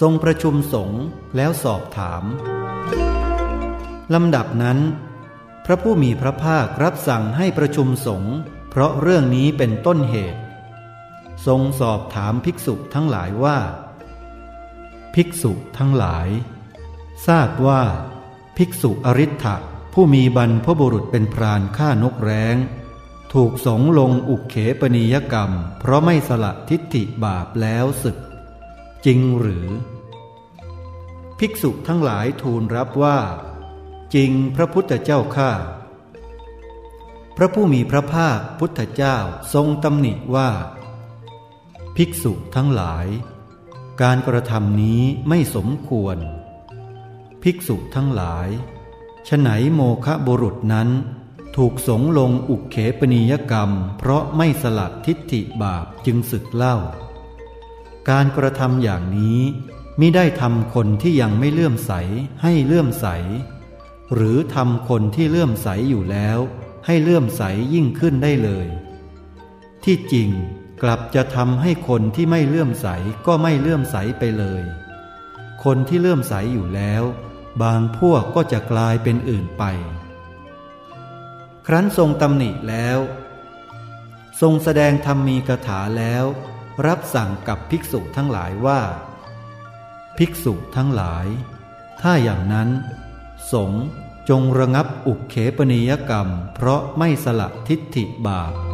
ทรงประชุมสงฆ์แล้วสอบถาม ลำดับนั้น พระผู้มีพระภาครับสั่งให้ประชุมสงฆ์เพราะเรื่องนี้เป็นต้นเหตุ ทรงสอบถามภิกษุทั้งหลายว่า ภิกษุทั้งหลาย ทราบว่า ภิกษุอริ t ะผู้มีบรรพบุรุษเป็นพรานฆ่านกแร้ง ถูกสงลงอุกเขปนิยกรรม เพราะไม่สละทิฏฐิบาปแล้วศึก จริงหรือ ภิกษุทั้งหลายทูลรับว่า จริงพระพุทธเจ้าข้าพระผู้มีพระภาคพุทธเจ้าทรงตำหนิว่า ภิกษุทั้งหลาย การกระทำนี้ไม่สมควร ภิกษุทั้งหลายฉไหนโมคะบุรุษนั้น ถูกสงลงอุกเขปนิยกรรม เพราะไม่สลัดทิฏฐิบาปจึงสึกเล่า การกระทำอย่างนี้มิได้ทำคนที่ยังไม่เลื่อมใสให้เลื่อมใส หรือทำคนที่เลื่อมใสอยู่แล้ว ให้เลื่อมใสยิ่งขึ้นได้เลย ที่จริงกลับจะทำให้คนที่ไม่เลื่อมใสก็ไม่เลื่อมใสไปเลย คนที่เลื่อมใสอยู่แล้ว บางพวกก็จะกลายเป็นอื่นไป ครั้นทรงตำหนิแล้ว ทรงแสดงธรรมมีกถาแล้ว รับสั่งกับภิกษุทั้งหลายว่า ภิกษุทั้งหลาย ถ้าอย่างนั้น สงจงระงับอุกเขปนิยกรรม เพราะไม่สละทิฏฐิบาป